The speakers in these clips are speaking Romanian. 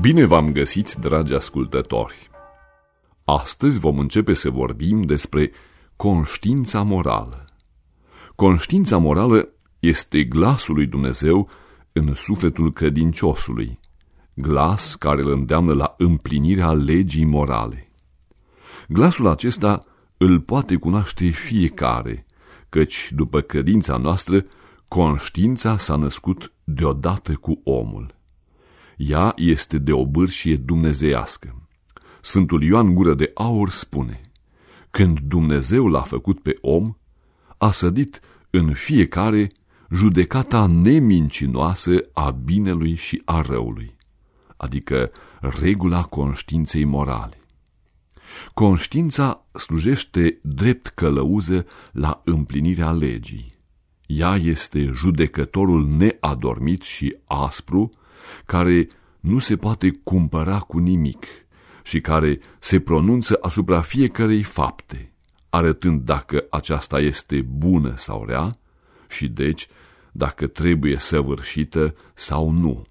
Bine v-am găsit, dragi ascultători! Astăzi vom începe să vorbim despre conștiința morală. Conștiința morală este glasul lui Dumnezeu în sufletul credinciosului, glas care îl îndeamnă la împlinirea legii morale. Glasul acesta îl poate cunoaște fiecare, căci, după credința noastră, conștiința s-a născut deodată cu omul. Ea este de o bârșie dumnezeiască. Sfântul Ioan Gură de Aur spune, Când Dumnezeu l-a făcut pe om, a sădit în fiecare judecata nemincinoasă a binelui și a răului, adică regula conștiinței morale. Conștiința slujește drept călăuză la împlinirea legii. Ea este judecătorul neadormit și aspru, care nu se poate cumpăra cu nimic și care se pronunță asupra fiecărei fapte, arătând dacă aceasta este bună sau rea și deci dacă trebuie săvârșită sau nu.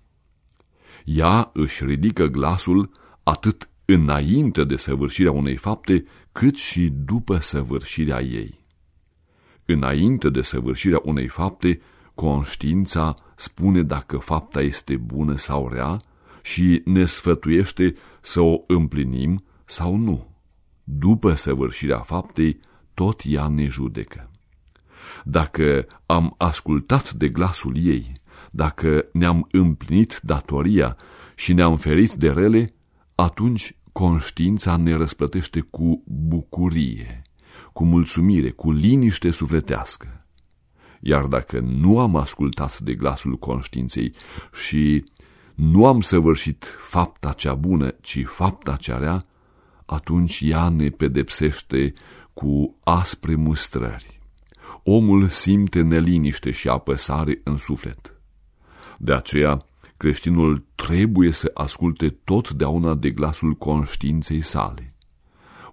Ea își ridică glasul atât înainte de săvârșirea unei fapte, cât și după săvârșirea ei. Înainte de săvârșirea unei fapte, conștiința spune dacă fapta este bună sau rea și ne sfătuiește să o împlinim sau nu. După săvârșirea faptei, tot ea ne judecă. Dacă am ascultat de glasul ei, dacă ne-am împlinit datoria și ne-am ferit de rele, atunci conștiința ne răsplătește cu bucurie, cu mulțumire, cu liniște sufletească. Iar dacă nu am ascultat de glasul conștiinței și nu am săvârșit fapta cea bună, ci fapta cea rea, atunci ea ne pedepsește cu aspre mustrări. Omul simte neliniște și apăsare în suflet. De aceea, creștinul trebuie să asculte totdeauna de glasul conștiinței sale.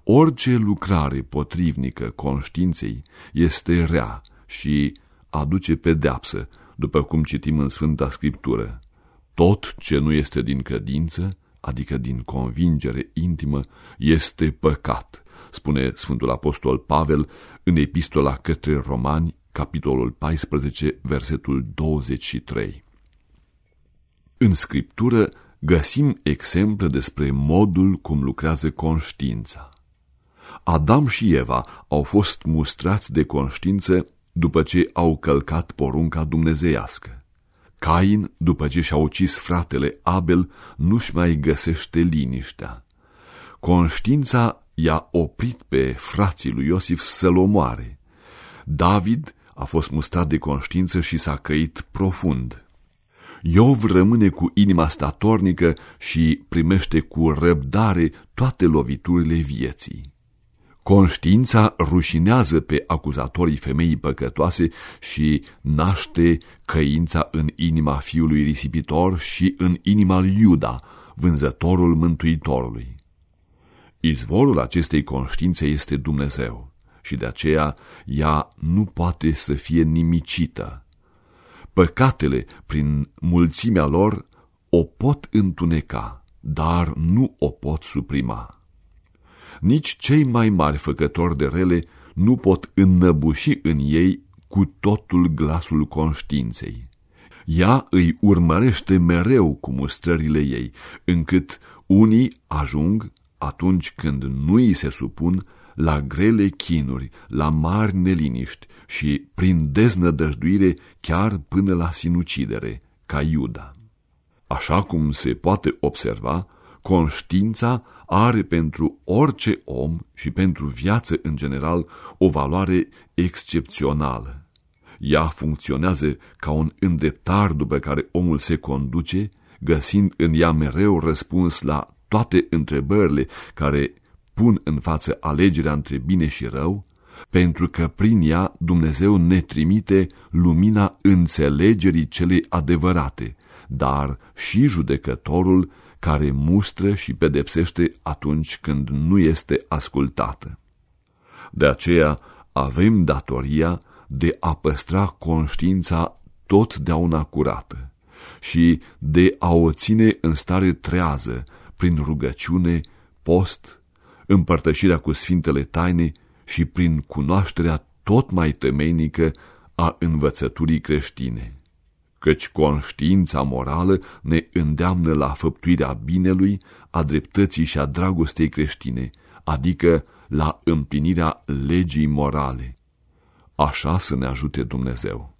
Orice lucrare potrivnică conștiinței este rea și aduce pedeapsă, după cum citim în Sfânta Scriptură. Tot ce nu este din credință, adică din convingere intimă, este păcat, spune Sfântul Apostol Pavel în epistola către Romani, capitolul 14, versetul 23. În scriptură găsim exemple despre modul cum lucrează conștiința. Adam și Eva au fost mustrați de conștiință după ce au călcat porunca dumnezeiască. Cain, după ce și-a ucis fratele Abel, nu-și mai găsește liniștea. Conștiința i-a oprit pe frații lui Iosif să-l omoare. David a fost mustrat de conștiință și s-a căit profund. Iov rămâne cu inima statornică și primește cu răbdare toate loviturile vieții. Conștiința rușinează pe acuzatorii femeii păcătoase și naște căința în inima fiului risipitor și în inima lui Iuda, vânzătorul mântuitorului. Izvorul acestei conștiințe este Dumnezeu și de aceea ea nu poate să fie nimicită. Păcatele, prin mulțimea lor, o pot întuneca, dar nu o pot suprima. Nici cei mai mari făcători de rele nu pot înnăbuși în ei cu totul glasul conștiinței. Ea îi urmărește mereu cu mustrările ei, încât unii ajung, atunci când nu îi se supun, la grele chinuri, la mari neliniști și, prin deznădăjduire, chiar până la sinucidere, ca Iuda. Așa cum se poate observa, conștiința are pentru orice om și pentru viață în general o valoare excepțională. Ea funcționează ca un îndeptar după care omul se conduce, găsind în ea mereu răspuns la toate întrebările care pun în față alegerea între bine și rău, pentru că prin ea Dumnezeu ne trimite lumina înțelegerii celei adevărate, dar și judecătorul care mustră și pedepsește atunci când nu este ascultată. De aceea avem datoria de a păstra conștiința totdeauna curată și de a o ține în stare trează, prin rugăciune, post, împărtășirea cu sfintele taine și prin cunoașterea tot mai temeinică a învățăturii creștine. Căci conștiința morală ne îndeamnă la făptuirea binelui, a dreptății și a dragostei creștine, adică la împlinirea legii morale. Așa să ne ajute Dumnezeu.